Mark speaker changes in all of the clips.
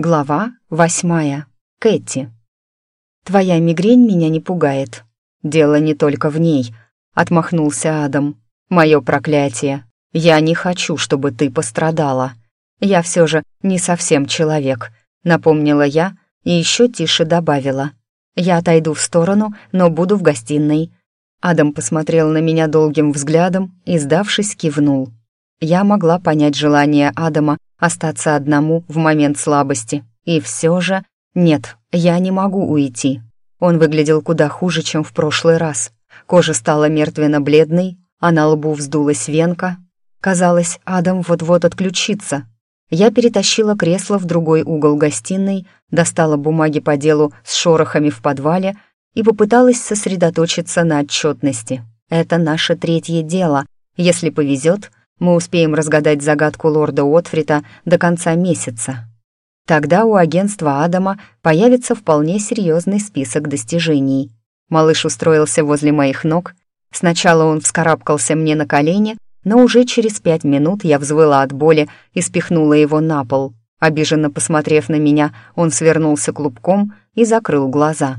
Speaker 1: Глава восьмая. Кэти. «Твоя мигрень меня не пугает. Дело не только в ней», — отмахнулся Адам. «Мое проклятие. Я не хочу, чтобы ты пострадала. Я все же не совсем человек», — напомнила я и еще тише добавила. «Я отойду в сторону, но буду в гостиной». Адам посмотрел на меня долгим взглядом и, сдавшись, кивнул. Я могла понять желание Адама остаться одному в момент слабости. И все же нет, я не могу уйти. Он выглядел куда хуже, чем в прошлый раз. Кожа стала мертвенно-бледной, а на лбу вздулась венка. Казалось, Адам вот-вот отключится. Я перетащила кресло в другой угол гостиной, достала бумаги по делу с шорохами в подвале и попыталась сосредоточиться на отчетности. Это наше третье дело. Если повезет, мы успеем разгадать загадку лорда Отфрита до конца месяца. Тогда у агентства Адама появится вполне серьезный список достижений. Малыш устроился возле моих ног. Сначала он вскарабкался мне на колени, но уже через пять минут я взвыла от боли и спихнула его на пол. Обиженно посмотрев на меня, он свернулся клубком и закрыл глаза.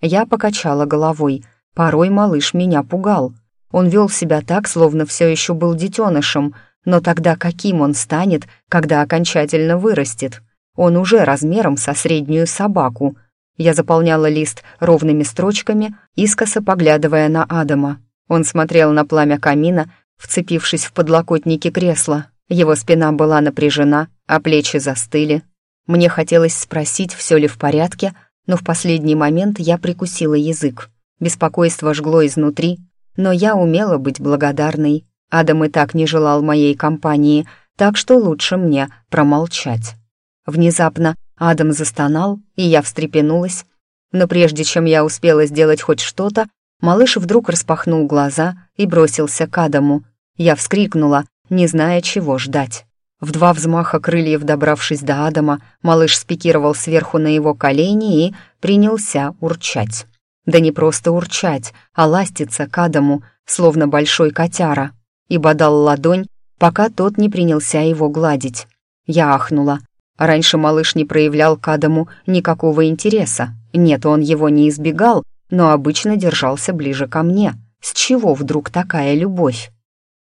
Speaker 1: Я покачала головой. Порой малыш меня пугал. Он вел себя так, словно все еще был детенышем, но тогда каким он станет, когда окончательно вырастет? Он уже размером со среднюю собаку. Я заполняла лист ровными строчками, искоса поглядывая на Адама. Он смотрел на пламя камина, вцепившись в подлокотники кресла. Его спина была напряжена, а плечи застыли. Мне хотелось спросить, все ли в порядке, но в последний момент я прикусила язык. Беспокойство жгло изнутри, но я умела быть благодарной. Адам и так не желал моей компании, так что лучше мне промолчать. Внезапно Адам застонал, и я встрепенулась. Но прежде чем я успела сделать хоть что-то, малыш вдруг распахнул глаза и бросился к Адаму. Я вскрикнула, не зная, чего ждать. В два взмаха крыльев, добравшись до Адама, малыш спикировал сверху на его колени и принялся урчать. Да не просто урчать, а ластиться к Адаму, словно большой котяра, и бодал ладонь, пока тот не принялся его гладить. Я ахнула. Раньше малыш не проявлял к Адаму никакого интереса. Нет, он его не избегал, но обычно держался ближе ко мне. С чего вдруг такая любовь?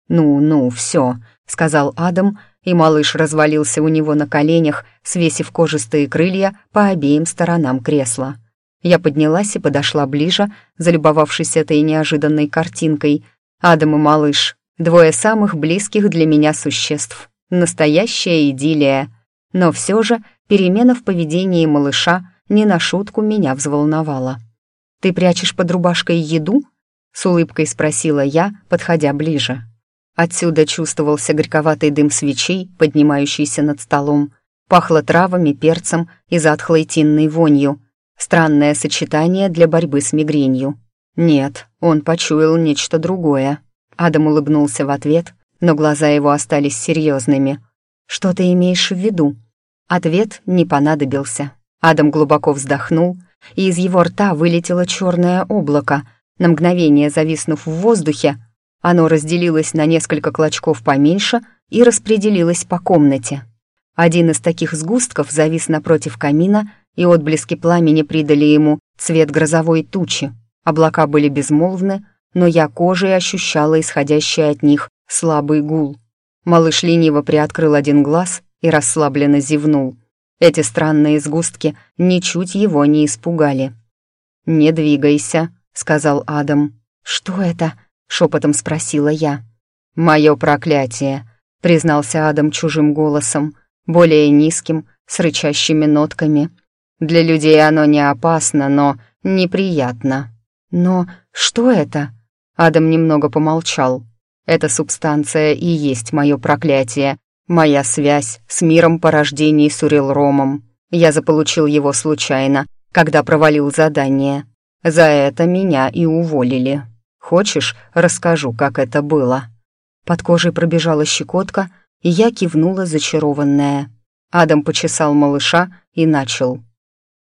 Speaker 1: «Ну-ну, все», — сказал Адам, и малыш развалился у него на коленях, свесив кожистые крылья по обеим сторонам кресла. Я поднялась и подошла ближе, залюбовавшись этой неожиданной картинкой. Адам и малыш — двое самых близких для меня существ. Настоящая идиллия. Но все же перемена в поведении малыша не на шутку меня взволновала. «Ты прячешь под рубашкой еду?» — с улыбкой спросила я, подходя ближе. Отсюда чувствовался горьковатый дым свечей, поднимающийся над столом. Пахло травами, перцем и затхлой тинной вонью — Странное сочетание для борьбы с мигренью. Нет, он почуял нечто другое. Адам улыбнулся в ответ, но глаза его остались серьезными. «Что ты имеешь в виду?» Ответ не понадобился. Адам глубоко вздохнул, и из его рта вылетело черное облако. На мгновение зависнув в воздухе, оно разделилось на несколько клочков поменьше и распределилось по комнате. Один из таких сгустков завис напротив камина и отблески пламени придали ему цвет грозовой тучи. Облака были безмолвны, но я кожей ощущала исходящий от них слабый гул. Малыш лениво приоткрыл один глаз и расслабленно зевнул. Эти странные сгустки ничуть его не испугали. «Не двигайся», — сказал Адам. «Что это?» — шепотом спросила я. «Мое проклятие», — признался Адам чужим голосом, более низким, с рычащими нотками. Для людей оно не опасно, но неприятно. Но что это? Адам немного помолчал. Эта субстанция и есть мое проклятие, моя связь с миром порождений Сурилромом. Я заполучил его случайно, когда провалил задание. За это меня и уволили. Хочешь, расскажу, как это было?» Под кожей пробежала щекотка, и я кивнула зачарованная. Адам почесал малыша и начал.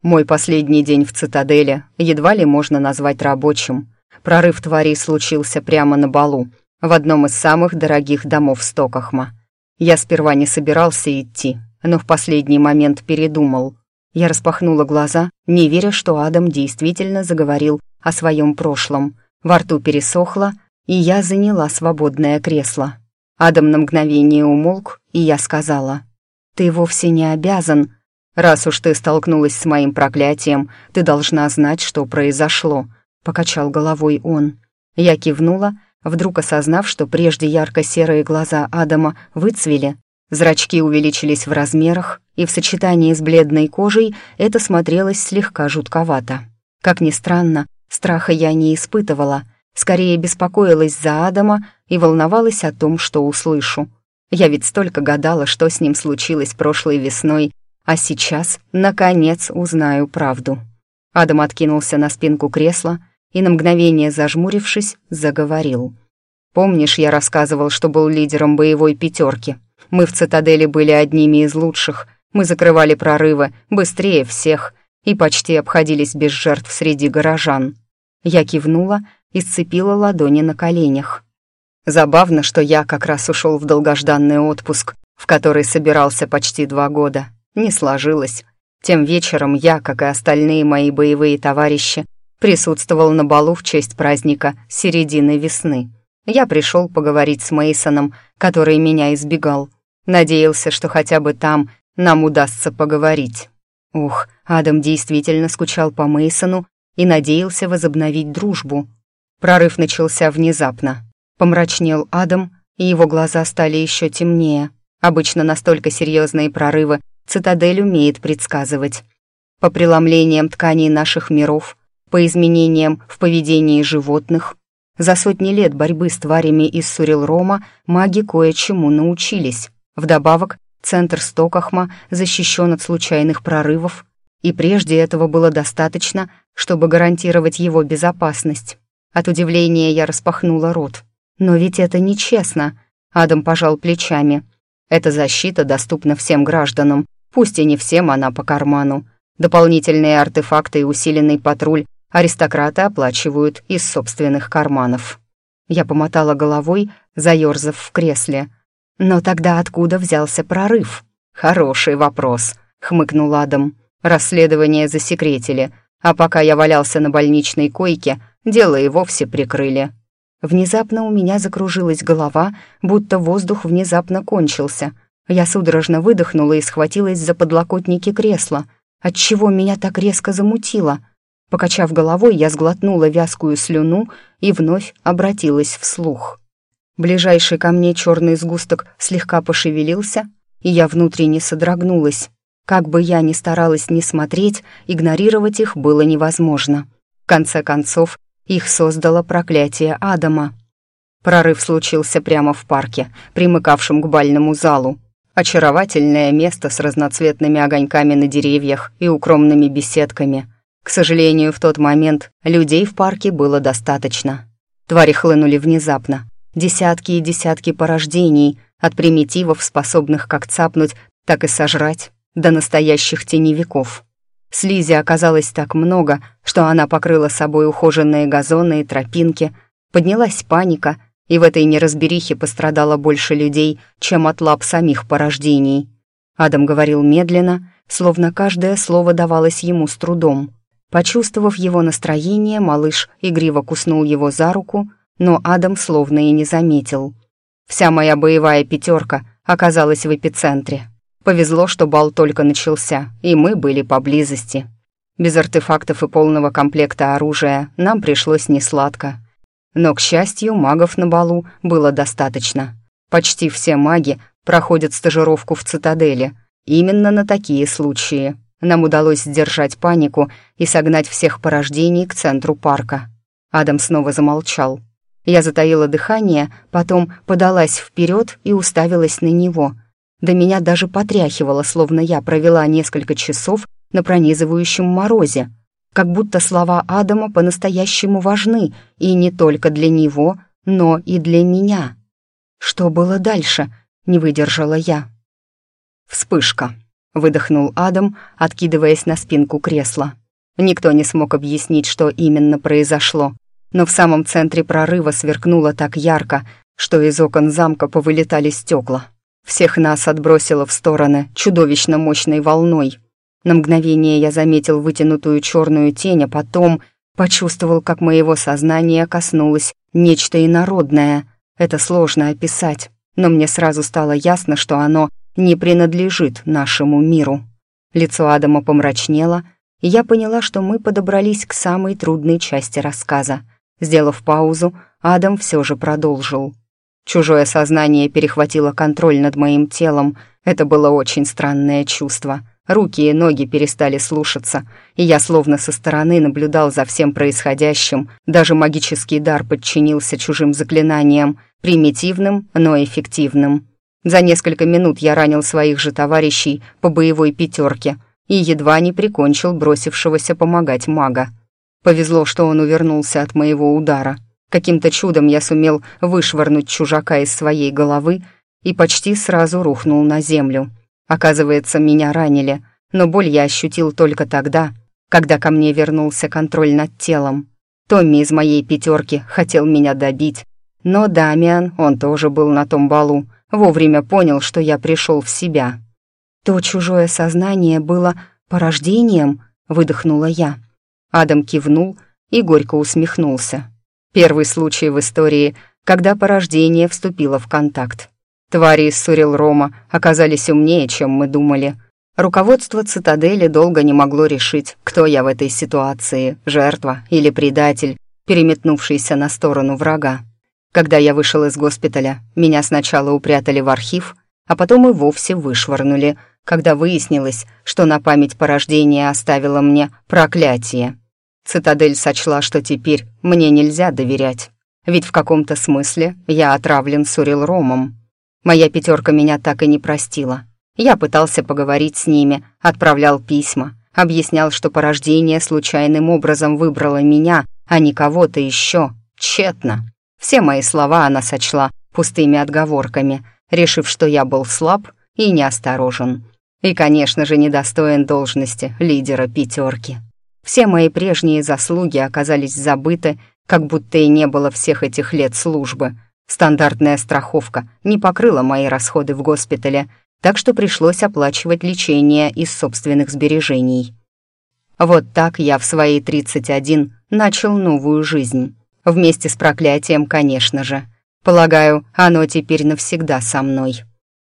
Speaker 1: Мой последний день в цитадели едва ли можно назвать рабочим. Прорыв тварей случился прямо на балу, в одном из самых дорогих домов Стокахма. Я сперва не собирался идти, но в последний момент передумал. Я распахнула глаза, не веря, что Адам действительно заговорил о своем прошлом. Во рту пересохло, и я заняла свободное кресло. Адам на мгновение умолк, и я сказала, «Ты вовсе не обязан. Раз уж ты столкнулась с моим проклятием, ты должна знать, что произошло», — покачал головой он. Я кивнула, вдруг осознав, что прежде ярко-серые глаза Адама выцвели, зрачки увеличились в размерах, и в сочетании с бледной кожей это смотрелось слегка жутковато. Как ни странно, страха я не испытывала, скорее беспокоилась за Адама и волновалась о том, что услышу. Я ведь столько гадала, что с ним случилось прошлой весной, а сейчас, наконец, узнаю правду. Адам откинулся на спинку кресла и, на мгновение зажмурившись, заговорил. «Помнишь, я рассказывал, что был лидером боевой пятерки? Мы в цитадели были одними из лучших, мы закрывали прорывы быстрее всех и почти обходились без жертв среди горожан. Я кивнула и сцепила ладони на коленях. Забавно, что я как раз ушел в долгожданный отпуск, в который собирался почти два года. Не сложилось. Тем вечером я, как и остальные мои боевые товарищи, присутствовал на балу в честь праздника середины весны. Я пришел поговорить с Мейсоном, который меня избегал. Надеялся, что хотя бы там нам удастся поговорить. Ух, Адам действительно скучал по Мейсону и надеялся возобновить дружбу. Прорыв начался внезапно. Помрачнел Адам, и его глаза стали еще темнее. Обычно настолько серьезные прорывы цитадель умеет предсказывать. По преломлениям тканей наших миров, по изменениям в поведении животных, за сотни лет борьбы с тварями из Сурилрома маги кое-чему научились. Вдобавок, Центр Стокахма защищен от случайных прорывов, и прежде этого было достаточно, чтобы гарантировать его безопасность. От удивления я распахнула рот. «Но ведь это нечестно», — Адам пожал плечами. «Эта защита доступна всем гражданам, пусть и не всем она по карману. Дополнительные артефакты и усиленный патруль аристократы оплачивают из собственных карманов». Я помотала головой, заерзав в кресле — но тогда откуда взялся прорыв? Хороший вопрос, хмыкнул Адам. Расследование засекретили, а пока я валялся на больничной койке, дело и вовсе прикрыли. Внезапно у меня закружилась голова, будто воздух внезапно кончился. Я судорожно выдохнула и схватилась за подлокотники кресла, отчего меня так резко замутило. Покачав головой, я сглотнула вязкую слюну и вновь обратилась вслух. Ближайший ко мне черный сгусток слегка пошевелился, и я внутренне содрогнулась. Как бы я ни старалась не смотреть, игнорировать их было невозможно. В конце концов, их создало проклятие Адама. Прорыв случился прямо в парке, примыкавшем к бальному залу. Очаровательное место с разноцветными огоньками на деревьях и укромными беседками. К сожалению, в тот момент людей в парке было достаточно. Твари хлынули внезапно, Десятки и десятки порождений, от примитивов, способных как цапнуть, так и сожрать, до настоящих теневиков. Слизи оказалось так много, что она покрыла собой ухоженные газоны и тропинки, поднялась паника, и в этой неразберихе пострадало больше людей, чем от лап самих порождений. Адам говорил медленно, словно каждое слово давалось ему с трудом. Почувствовав его настроение, малыш игриво куснул его за руку, но Адам словно и не заметил. Вся моя боевая пятерка оказалась в эпицентре. Повезло, что бал только начался, и мы были поблизости. Без артефактов и полного комплекта оружия нам пришлось несладко. Но, к счастью, магов на балу было достаточно. Почти все маги проходят стажировку в цитадели. Именно на такие случаи. Нам удалось сдержать панику и согнать всех порождений к центру парка. Адам снова замолчал, я затаила дыхание, потом подалась вперед и уставилась на него. До меня даже потряхивало, словно я провела несколько часов на пронизывающем морозе. Как будто слова Адама по-настоящему важны, и не только для него, но и для меня. Что было дальше? Не выдержала я. «Вспышка», — выдохнул Адам, откидываясь на спинку кресла. Никто не смог объяснить, что именно произошло но в самом центре прорыва сверкнуло так ярко, что из окон замка повылетали стекла. Всех нас отбросило в стороны чудовищно мощной волной. На мгновение я заметил вытянутую черную тень, а потом почувствовал, как моего сознания коснулось нечто инородное. Это сложно описать, но мне сразу стало ясно, что оно не принадлежит нашему миру. Лицо Адама помрачнело, и я поняла, что мы подобрались к самой трудной части рассказа. Сделав паузу, Адам все же продолжил. Чужое сознание перехватило контроль над моим телом. Это было очень странное чувство. Руки и ноги перестали слушаться, и я словно со стороны наблюдал за всем происходящим. Даже магический дар подчинился чужим заклинаниям, примитивным, но эффективным. За несколько минут я ранил своих же товарищей по боевой пятерке и едва не прикончил бросившегося помогать мага. Повезло, что он увернулся от моего удара. Каким-то чудом я сумел вышвырнуть чужака из своей головы и почти сразу рухнул на землю. Оказывается, меня ранили, но боль я ощутил только тогда, когда ко мне вернулся контроль над телом. Томми из моей пятерки хотел меня добить, но Дамиан, он тоже был на том балу, вовремя понял, что я пришел в себя. То чужое сознание было порождением, выдохнула я. Адам кивнул и горько усмехнулся. Первый случай в истории, когда порождение вступило в контакт. Твари из Сурил-Рома оказались умнее, чем мы думали. Руководство цитадели долго не могло решить, кто я в этой ситуации, жертва или предатель, переметнувшийся на сторону врага. Когда я вышел из госпиталя, меня сначала упрятали в архив, а потом и вовсе вышвырнули, когда выяснилось, что на память порождения оставила мне проклятие. Цитадель сочла, что теперь мне нельзя доверять, ведь в каком-то смысле я отравлен Сурил-Ромом. Моя пятерка меня так и не простила. Я пытался поговорить с ними, отправлял письма, объяснял, что порождение случайным образом выбрало меня, а не кого-то еще. Тщетно. Все мои слова она сочла пустыми отговорками, решив, что я был слаб и неосторожен. И, конечно же, недостоин должности лидера пятерки. Все мои прежние заслуги оказались забыты, как будто и не было всех этих лет службы. Стандартная страховка не покрыла мои расходы в госпитале, так что пришлось оплачивать лечение из собственных сбережений. Вот так я в свои 31 начал новую жизнь. Вместе с проклятием, конечно же. Полагаю, оно теперь навсегда со мной.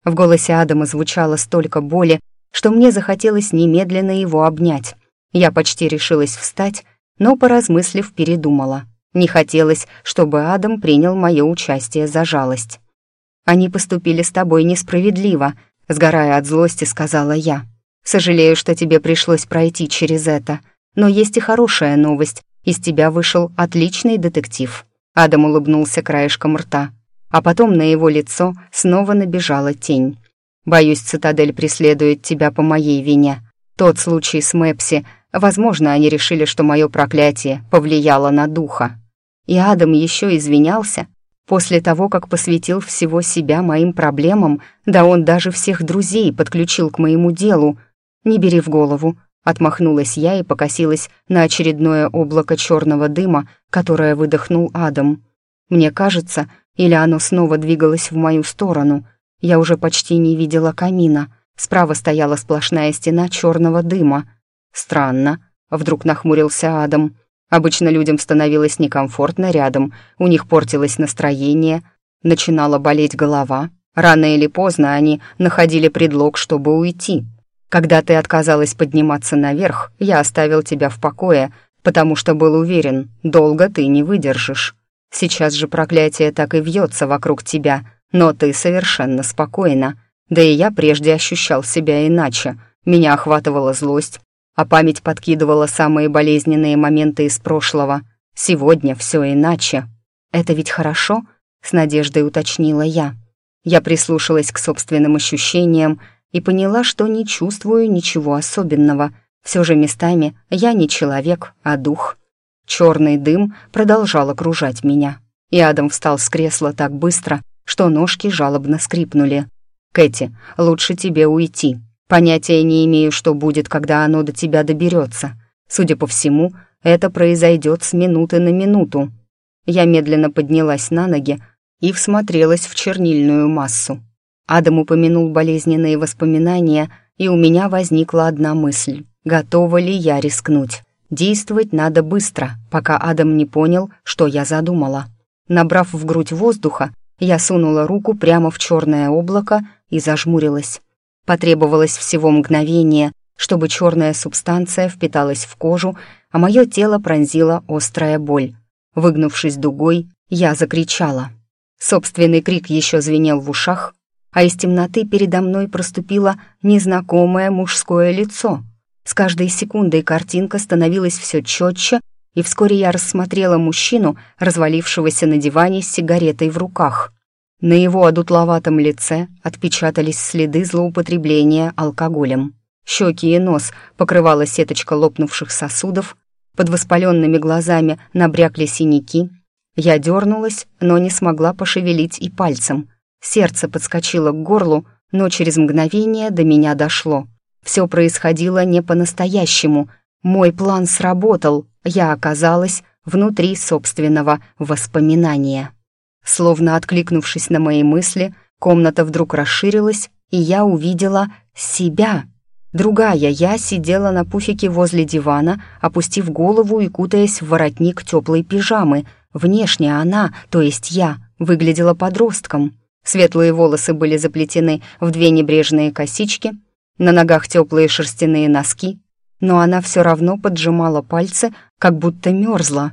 Speaker 1: В голосе Адама звучало столько боли, что мне захотелось немедленно его обнять. Я почти решилась встать, но, поразмыслив, передумала. Не хотелось, чтобы Адам принял мое участие за жалость. «Они поступили с тобой несправедливо», — сгорая от злости, сказала я. «Сожалею, что тебе пришлось пройти через это. Но есть и хорошая новость. Из тебя вышел отличный детектив». Адам улыбнулся краешком рта, а потом на его лицо снова набежала тень. «Боюсь, цитадель преследует тебя по моей вине. Тот случай с Мэпси Возможно, они решили, что мое проклятие повлияло на духа. И Адам еще извинялся. После того, как посвятил всего себя моим проблемам, да он даже всех друзей подключил к моему делу. Не бери в голову. Отмахнулась я и покосилась на очередное облако черного дыма, которое выдохнул Адам. Мне кажется, или оно снова двигалось в мою сторону. Я уже почти не видела камина. Справа стояла сплошная стена черного дыма — «Странно», — вдруг нахмурился Адам. «Обычно людям становилось некомфортно рядом, у них портилось настроение, начинала болеть голова. Рано или поздно они находили предлог, чтобы уйти. Когда ты отказалась подниматься наверх, я оставил тебя в покое, потому что был уверен, долго ты не выдержишь. Сейчас же проклятие так и вьется вокруг тебя, но ты совершенно спокойна. Да и я прежде ощущал себя иначе. Меня охватывала злость, а память подкидывала самые болезненные моменты из прошлого. Сегодня все иначе. «Это ведь хорошо?» — с надеждой уточнила я. Я прислушалась к собственным ощущениям и поняла, что не чувствую ничего особенного. Все же местами я не человек, а дух. Черный дым продолжал окружать меня. И Адам встал с кресла так быстро, что ножки жалобно скрипнули. «Кэти, лучше тебе уйти», Понятия не имею, что будет, когда оно до тебя доберется. Судя по всему, это произойдет с минуты на минуту. Я медленно поднялась на ноги и всмотрелась в чернильную массу. Адам упомянул болезненные воспоминания, и у меня возникла одна мысль. Готова ли я рискнуть? Действовать надо быстро, пока Адам не понял, что я задумала. Набрав в грудь воздуха, я сунула руку прямо в черное облако и зажмурилась. Потребовалось всего мгновение, чтобы черная субстанция впиталась в кожу, а мое тело пронзила острая боль. Выгнувшись дугой, я закричала. Собственный крик еще звенел в ушах, а из темноты передо мной проступило незнакомое мужское лицо. С каждой секундой картинка становилась все четче, и вскоре я рассмотрела мужчину, развалившегося на диване с сигаретой в руках. На его одутловатом лице отпечатались следы злоупотребления алкоголем. Щеки и нос покрывала сеточка лопнувших сосудов, под воспаленными глазами набрякли синяки. Я дернулась, но не смогла пошевелить и пальцем. Сердце подскочило к горлу, но через мгновение до меня дошло. Все происходило не по-настоящему. Мой план сработал, я оказалась внутри собственного воспоминания. Словно откликнувшись на мои мысли, комната вдруг расширилась, и я увидела себя. Другая я сидела на пуфике возле дивана, опустив голову и кутаясь в воротник теплой пижамы. Внешне она, то есть я, выглядела подростком. Светлые волосы были заплетены в две небрежные косички, на ногах теплые шерстяные носки, но она все равно поджимала пальцы, как будто мерзла.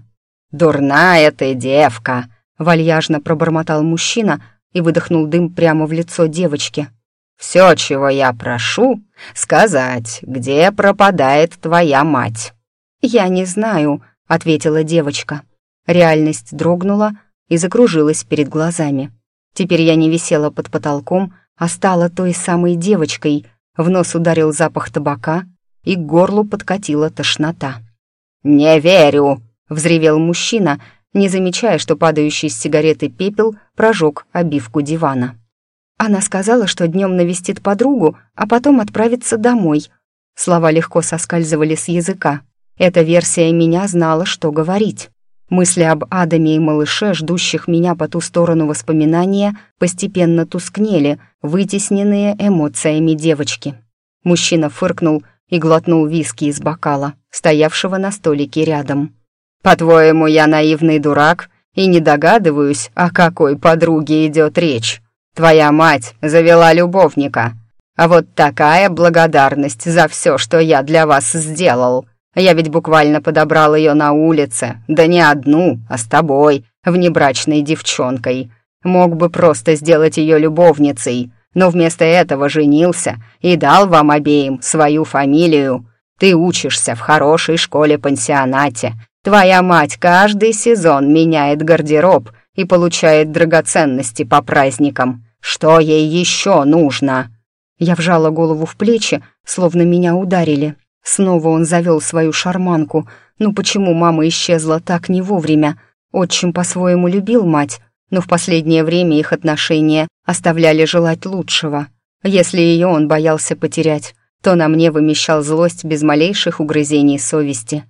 Speaker 1: «Дурная ты девка!» — вальяжно пробормотал мужчина и выдохнул дым прямо в лицо девочки. «Все, чего я прошу, сказать, где пропадает твоя мать». «Я не знаю», — ответила девочка. Реальность дрогнула и закружилась перед глазами. Теперь я не висела под потолком, а стала той самой девочкой. В нос ударил запах табака, и к горлу подкатила тошнота. «Не верю!» — взревел мужчина, не замечая, что падающий с сигареты пепел прожег обивку дивана. Она сказала, что днем навестит подругу, а потом отправится домой. Слова легко соскальзывали с языка. Эта версия меня знала, что говорить. Мысли об Адаме и малыше, ждущих меня по ту сторону воспоминания, постепенно тускнели, вытесненные эмоциями девочки. Мужчина фыркнул и глотнул виски из бокала, стоявшего на столике рядом. «По-твоему, я наивный дурак и не догадываюсь, о какой подруге идет речь? Твоя мать завела любовника. А вот такая благодарность за все, что я для вас сделал!» Я ведь буквально подобрал ее на улице, да не одну, а с тобой, внебрачной девчонкой. Мог бы просто сделать ее любовницей, но вместо этого женился и дал вам обеим свою фамилию. Ты учишься в хорошей школе-пансионате. Твоя мать каждый сезон меняет гардероб и получает драгоценности по праздникам. Что ей еще нужно?» Я вжала голову в плечи, словно меня ударили. Снова он завел свою шарманку. Ну почему мама исчезла так не вовремя? Отчим по-своему любил мать, но в последнее время их отношения оставляли желать лучшего. Если ее он боялся потерять, то на мне вымещал злость без малейших угрызений совести.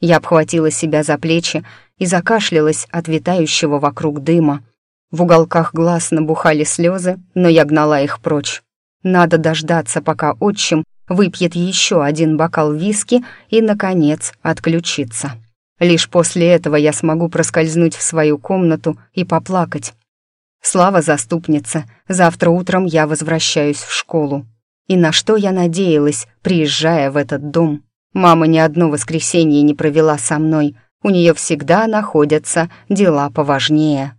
Speaker 1: Я обхватила себя за плечи и закашлялась от витающего вокруг дыма. В уголках глаз набухали слезы, но я гнала их прочь. Надо дождаться, пока отчим выпьет еще один бокал виски и, наконец, отключится. Лишь после этого я смогу проскользнуть в свою комнату и поплакать. Слава заступница, завтра утром я возвращаюсь в школу. И на что я надеялась, приезжая в этот дом? Мама ни одно воскресенье не провела со мной, у нее всегда находятся дела поважнее.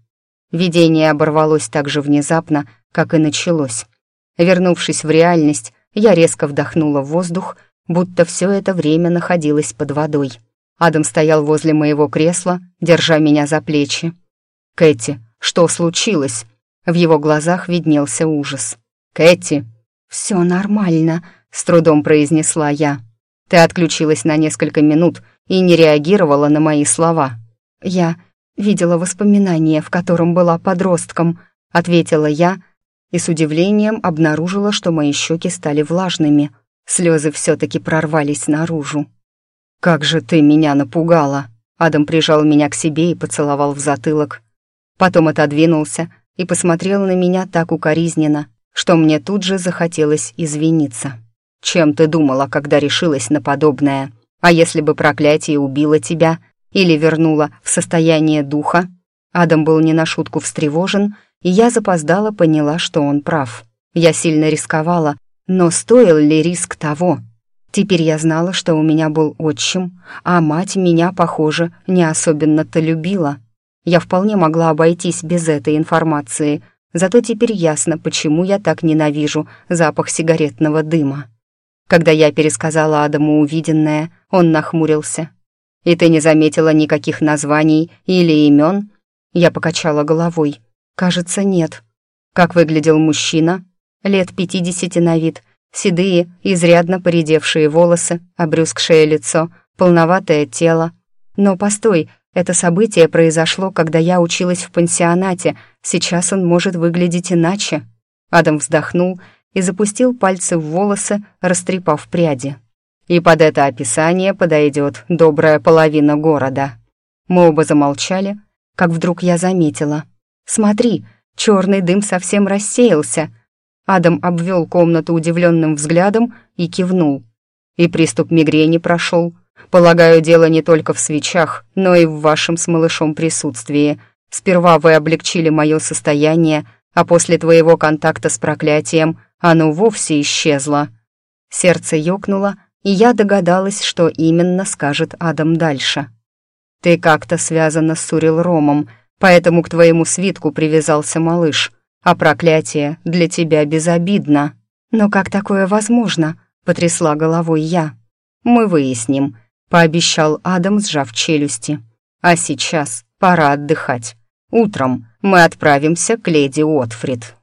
Speaker 1: Видение оборвалось так же внезапно, как и началось. Вернувшись в реальность, я резко вдохнула воздух, будто все это время находилась под водой. Адам стоял возле моего кресла, держа меня за плечи. «Кэти, что случилось?» В его глазах виднелся ужас. «Кэти!» «Все нормально», — с трудом произнесла я. «Ты отключилась на несколько минут и не реагировала на мои слова». «Я видела воспоминание, в котором была подростком», — ответила я, и с удивлением обнаружила, что мои щеки стали влажными. Слезы все-таки прорвались наружу. «Как же ты меня напугала!» Адам прижал меня к себе и поцеловал в затылок. Потом отодвинулся и посмотрел на меня так укоризненно, что мне тут же захотелось извиниться. «Чем ты думала, когда решилась на подобное? А если бы проклятие убило тебя или вернуло в состояние духа?» Адам был не на шутку встревожен, и я запоздала поняла, что он прав. Я сильно рисковала, но стоил ли риск того? Теперь я знала, что у меня был отчим, а мать меня, похоже, не особенно-то любила. Я вполне могла обойтись без этой информации, зато теперь ясно, почему я так ненавижу запах сигаретного дыма. Когда я пересказала Адаму увиденное, он нахмурился. «И ты не заметила никаких названий или имен?» Я покачала головой. «Кажется, нет». «Как выглядел мужчина?» «Лет пятидесяти на вид, седые, изрядно поредевшие волосы, обрюзгшее лицо, полноватое тело. Но постой, это событие произошло, когда я училась в пансионате, сейчас он может выглядеть иначе». Адам вздохнул и запустил пальцы в волосы, растрепав пряди. «И под это описание подойдет добрая половина города». Мы оба замолчали, как вдруг я заметила. «Смотри, черный дым совсем рассеялся». Адам обвел комнату удивленным взглядом и кивнул. «И приступ мигрени прошел. Полагаю, дело не только в свечах, но и в вашем с малышом присутствии. Сперва вы облегчили мое состояние, а после твоего контакта с проклятием оно вовсе исчезло». Сердце ёкнуло, и я догадалась, что именно скажет Адам дальше. «Ты как-то связана с Сурил-Ромом, поэтому к твоему свитку привязался малыш, а проклятие для тебя безобидно». «Но как такое возможно?» — потрясла головой я. «Мы выясним», — пообещал Адам, сжав челюсти. «А сейчас пора отдыхать. Утром мы отправимся к леди Уотфрид».